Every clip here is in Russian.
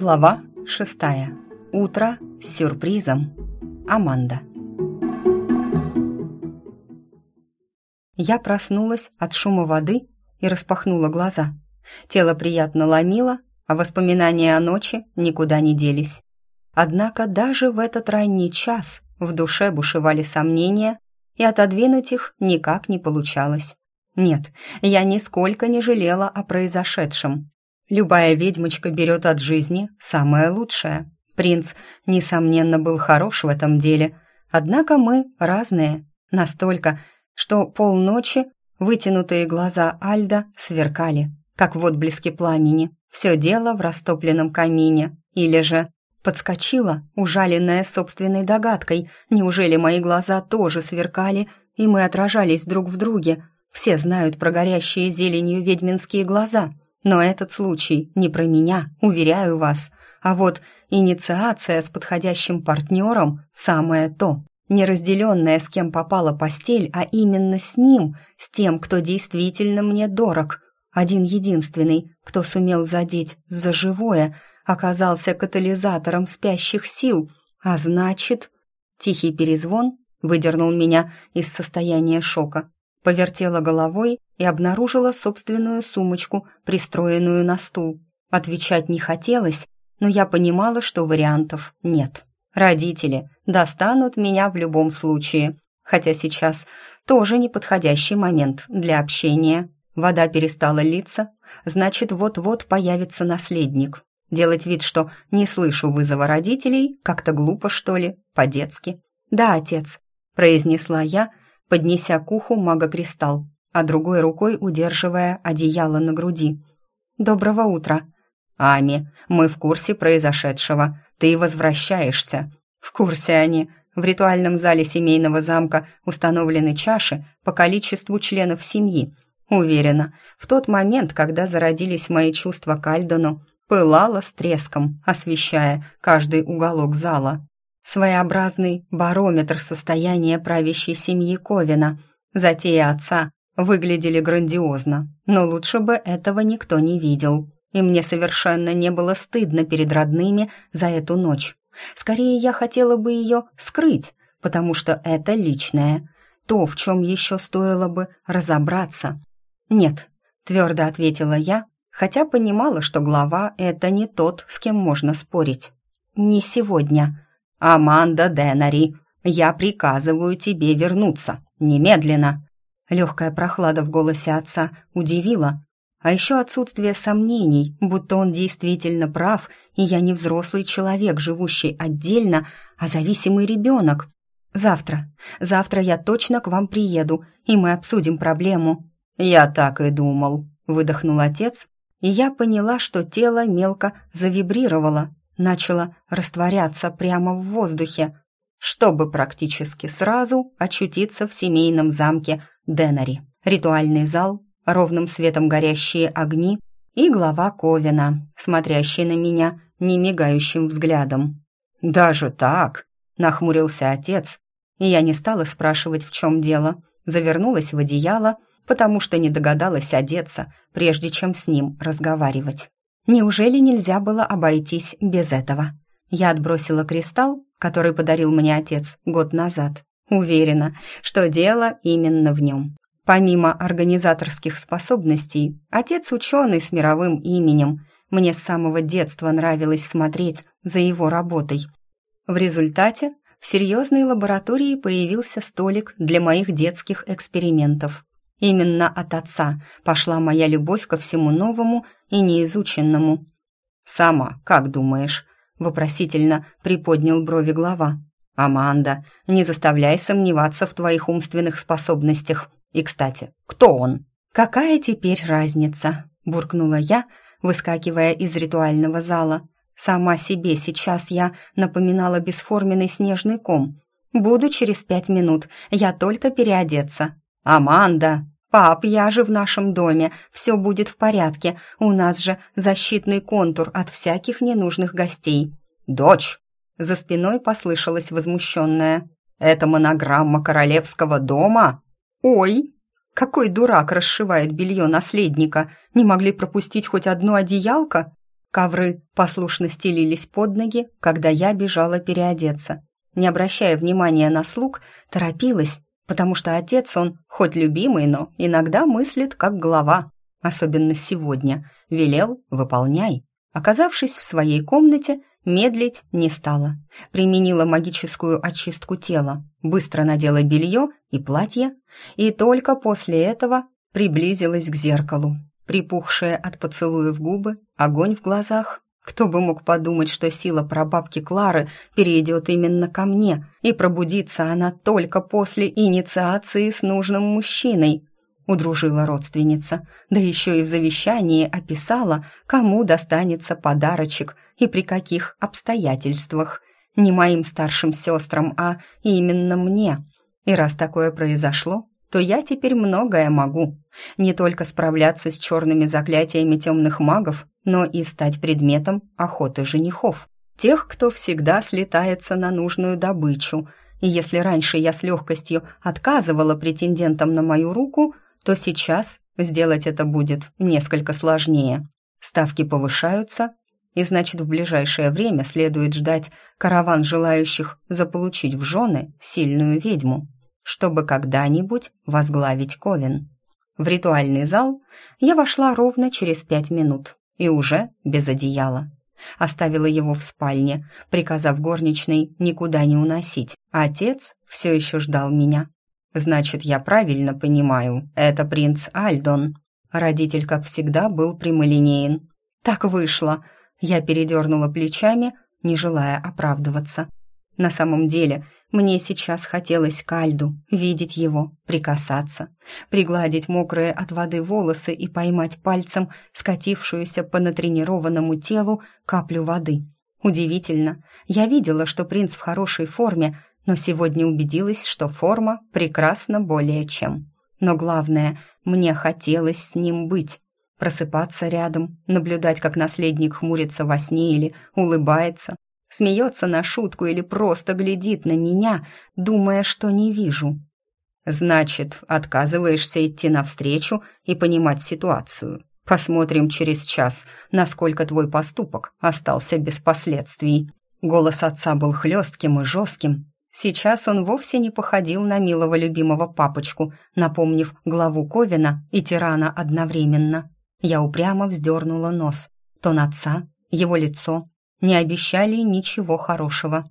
Глава шестая. Утро с сюрпризом. Аманда. Я проснулась от шума воды и распахнула глаза. Тело приятно ломило, а воспоминания о ночи никуда не делись. Однако даже в этот ранний час в душе бушевали сомнения, и отодвинуть их никак не получалось. Нет, я нисколько не жалела о произошедшем. Любая ведьмочка берет от жизни самое лучшее. Принц, несомненно, был хорош в этом деле, однако мы разные, настолько, что полночи вытянутые глаза Альда сверкали, как в отблеске пламени. Все дело в растопленном камине, или же подскочила, ужаленная собственной догадкой. Неужели мои глаза тоже сверкали, и мы отражались друг в друге? Все знают про горящие зеленью ведьминские глаза — но этот случай не про меня, уверяю вас. А вот инициация с подходящим партнером – самое то. Неразделенная с кем попала постель, а именно с ним, с тем, кто действительно мне дорог. Один единственный, кто сумел задеть за живое, оказался катализатором спящих сил, а значит... Тихий перезвон выдернул меня из состояния шока повертела головой и обнаружила собственную сумочку, пристроенную на стул. Отвечать не хотелось, но я понимала, что вариантов нет. Родители достанут меня в любом случае, хотя сейчас тоже неподходящий момент для общения. Вода перестала литься, значит, вот-вот появится наследник. Делать вид, что не слышу вызова родителей, как-то глупо, что ли, по-детски. «Да, отец», — произнесла я, поднеся к уху мага-кристалл, а другой рукой удерживая одеяло на груди. «Доброго утра!» «Ами, мы в курсе произошедшего. Ты возвращаешься». «В курсе они. В ритуальном зале семейного замка установлены чаши по количеству членов семьи. Уверена, в тот момент, когда зародились мои чувства к Альдону, пылала с треском, освещая каждый уголок зала своеобразный барометр состояния правящей семьи Ковина. Затеи отца выглядели грандиозно, но лучше бы этого никто не видел. И мне совершенно не было стыдно перед родными за эту ночь. Скорее, я хотела бы ее скрыть, потому что это личное, то, в чем еще стоило бы разобраться. «Нет», — твердо ответила я, хотя понимала, что глава — это не тот, с кем можно спорить. «Не сегодня», «Аманда Денари, я приказываю тебе вернуться. Немедленно!» Легкая прохлада в голосе отца удивила, а еще отсутствие сомнений, будто он действительно прав, и я не взрослый человек, живущий отдельно, а зависимый ребенок. Завтра, завтра я точно к вам приеду, и мы обсудим проблему». «Я так и думал», — выдохнул отец, и я поняла, что тело мелко завибрировало, начало растворяться прямо в воздухе, чтобы практически сразу очутиться в семейном замке Денари. Ритуальный зал, ровным светом горящие огни и глава Ковина, смотрящий на меня немигающим взглядом. «Даже так?» — нахмурился отец, и я не стала спрашивать, в чем дело. Завернулась в одеяло, потому что не догадалась одеться, прежде чем с ним разговаривать. Неужели нельзя было обойтись без этого? Я отбросила кристалл, который подарил мне отец год назад. Уверена, что дело именно в нем. Помимо организаторских способностей, отец ученый с мировым именем. Мне с самого детства нравилось смотреть за его работой. В результате в серьезной лаборатории появился столик для моих детских экспериментов. Именно от отца пошла моя любовь ко всему новому и неизученному. «Сама, как думаешь?» — вопросительно приподнял брови глава. «Аманда, не заставляй сомневаться в твоих умственных способностях. И, кстати, кто он?» «Какая теперь разница?» — буркнула я, выскакивая из ритуального зала. Сама себе сейчас я напоминала бесформенный снежный ком. «Буду через пять минут, я только переодеться». «Аманда!» «Пап, я же в нашем доме, все будет в порядке, у нас же защитный контур от всяких ненужных гостей». «Дочь!» За спиной послышалось возмущенное. «Это монограмма королевского дома?» «Ой!» Какой дурак расшивает белье наследника? Не могли пропустить хоть одно одеялко? Ковры послушно стелились под ноги, когда я бежала переодеться. Не обращая внимания на слуг, торопилась, потому что отец он, хоть любимый, но иногда мыслит как глава. Особенно сегодня. Велел — выполняй. Оказавшись в своей комнате, медлить не стала. Применила магическую очистку тела, быстро надела белье и платье, и только после этого приблизилась к зеркалу. Припухшие от поцелуев губы, огонь в глазах. Кто бы мог подумать, что сила прабабки Клары перейдет именно ко мне, и пробудится она только после инициации с нужным мужчиной удружила родственница, да еще и в завещании описала, кому достанется подарочек и при каких обстоятельствах. Не моим старшим сестрам, а именно мне. И раз такое произошло, то я теперь многое могу. Не только справляться с черными заклятиями темных магов, но и стать предметом охоты женихов. Тех, кто всегда слетается на нужную добычу. И если раньше я с легкостью отказывала претендентам на мою руку – то сейчас сделать это будет несколько сложнее. Ставки повышаются, и значит, в ближайшее время следует ждать караван желающих заполучить в жены сильную ведьму, чтобы когда-нибудь возглавить Ковен. В ритуальный зал я вошла ровно через пять минут и уже без одеяла. Оставила его в спальне, приказав горничной никуда не уносить, отец все еще ждал меня. Значит, я правильно понимаю, это принц Альдон. Родитель, как всегда, был прямолинеен. Так вышло. Я передернула плечами, не желая оправдываться. На самом деле, мне сейчас хотелось к Альду, видеть его, прикасаться, пригладить мокрые от воды волосы и поймать пальцем скатившуюся по натренированному телу каплю воды. Удивительно, я видела, что принц в хорошей форме, но сегодня убедилась, что форма прекрасна более чем. Но главное, мне хотелось с ним быть, просыпаться рядом, наблюдать, как наследник хмурится во сне или улыбается, смеется на шутку или просто глядит на меня, думая, что не вижу. Значит, отказываешься идти навстречу и понимать ситуацию. Посмотрим через час, насколько твой поступок остался без последствий. Голос отца был хлестким и жестким, Сейчас он вовсе не походил на милого любимого папочку, напомнив главу Ковина и тирана одновременно. Я упрямо вздернула нос. Тон отца, его лицо не обещали ничего хорошего.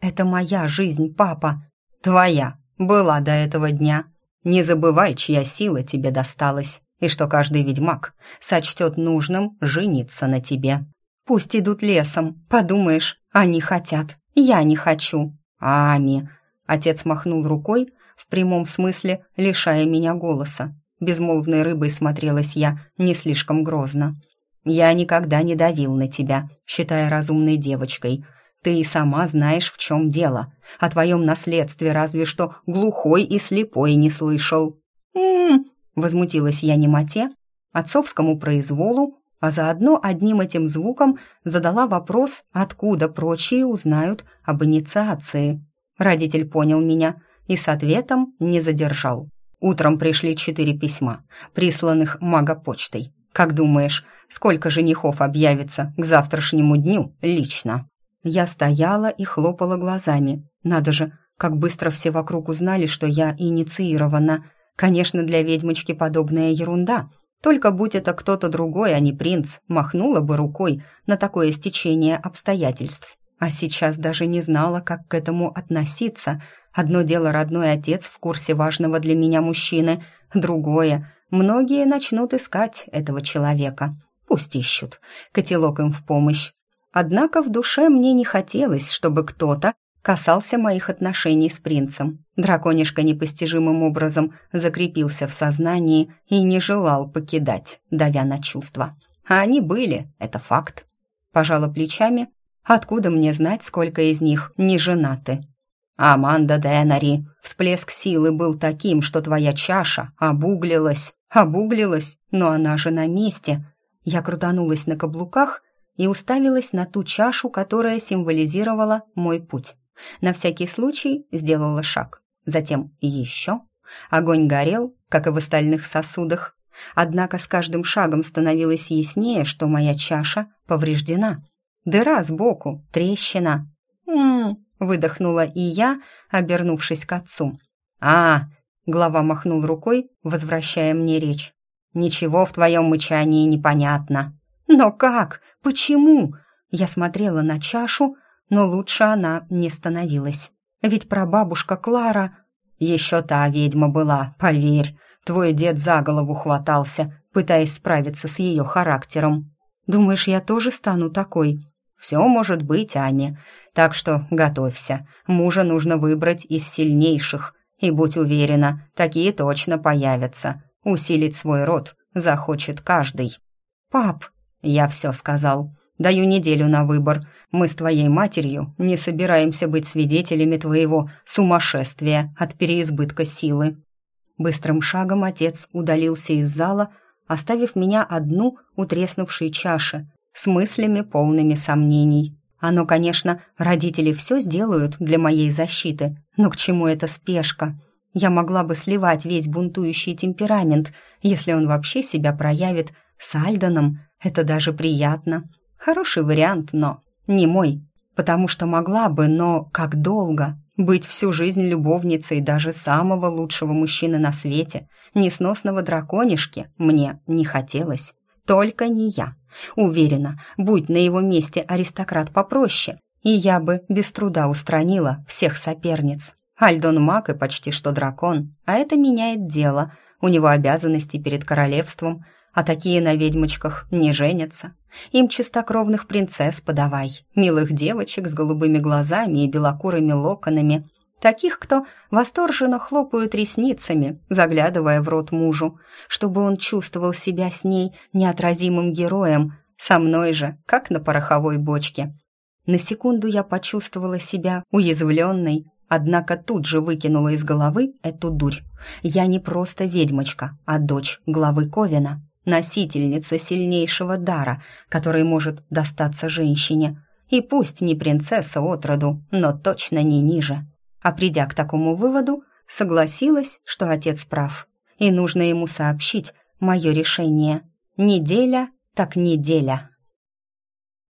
«Это моя жизнь, папа!» «Твоя! Была до этого дня. Не забывай, чья сила тебе досталась, и что каждый ведьмак сочтет нужным жениться на тебе. Пусть идут лесом, подумаешь, они хотят, я не хочу!» «Ами!» Отец махнул рукой, в прямом смысле лишая меня голоса. Безмолвной рыбой смотрелась я не слишком грозно. «Я никогда не давил на тебя, считая разумной девочкой. Ты и сама знаешь, в чем дело. О твоем наследстве разве что глухой и слепой не слышал». «М-м-м!» возмутилась я немоте, отцовскому произволу, а заодно одним этим звуком задала вопрос, откуда прочие узнают об инициации. Родитель понял меня и с ответом не задержал. Утром пришли четыре письма, присланных магопочтой. Как думаешь, сколько женихов объявится к завтрашнему дню лично? Я стояла и хлопала глазами. Надо же, как быстро все вокруг узнали, что я инициирована. Конечно, для ведьмочки подобная ерунда — только будь это кто-то другой, а не принц, махнула бы рукой на такое стечение обстоятельств. А сейчас даже не знала, как к этому относиться. Одно дело родной отец в курсе важного для меня мужчины, другое — многие начнут искать этого человека. Пусть ищут, котелок им в помощь. Однако в душе мне не хотелось, чтобы кто-то касался моих отношений с принцем. Драконишка непостижимым образом закрепился в сознании и не желал покидать, давя на чувства. А они были, это факт. Пожала плечами, откуда мне знать, сколько из них не женаты. «Аманда Денари, всплеск силы был таким, что твоя чаша обуглилась, обуглилась, но она же на месте». Я крутанулась на каблуках и уставилась на ту чашу, которая символизировала мой путь. На всякий случай сделала шаг. Затем еще. Огонь горел, как и в остальных сосудах. Однако с каждым шагом становилось яснее, что моя чаша повреждена. Дыра сбоку, трещина. «М-м-м», выдохнула и я, обернувшись к отцу. «А!» — глава махнул рукой, возвращая мне речь. «Ничего в твоем мычании непонятно». «Но как? Почему?» Я смотрела на чашу, но лучше она не становилась. Ведь прабабушка Клара... Еще та ведьма была, поверь. Твой дед за голову хватался, пытаясь справиться с ее характером. Думаешь, я тоже стану такой? Все может быть, Ами. Так что готовься. Мужа нужно выбрать из сильнейших. И будь уверена, такие точно появятся. Усилить свой род захочет каждый. Пап, я все сказал. Даю неделю на выбор. Мы с твоей матерью не собираемся быть свидетелями твоего сумасшествия от переизбытка силы». Быстрым шагом отец удалился из зала, оставив меня одну у треснувшей чаши, с мыслями полными сомнений. Оно, конечно, родители все сделают для моей защиты, но к чему эта спешка? Я могла бы сливать весь бунтующий темперамент, если он вообще себя проявит с Альдоном. Это даже приятно. Хороший вариант, но не мой, потому что могла бы, но как долго? Быть всю жизнь любовницей даже самого лучшего мужчины на свете, несносного драконишки, мне не хотелось. Только не я. Уверена, будь на его месте аристократ попроще, и я бы без труда устранила всех соперниц. Альдон маг и почти что дракон, а это меняет дело. У него обязанности перед королевством, а такие на ведьмочках не женятся. Им чистокровных принцесс подавай, милых девочек с голубыми глазами и белокурыми локонами, таких, кто восторженно хлопают ресницами, заглядывая в рот мужу, чтобы он чувствовал себя с ней неотразимым героем, со мной же, как на пороховой бочке. На секунду я почувствовала себя уязвленной, однако тут же выкинула из головы эту дурь. Я не просто ведьмочка, а дочь главы Ковина носительница сильнейшего дара, который может достаться женщине. И пусть не принцесса от роду, но точно не ниже. А придя к такому выводу, согласилась, что отец прав. И нужно ему сообщить мое решение. Неделя так неделя.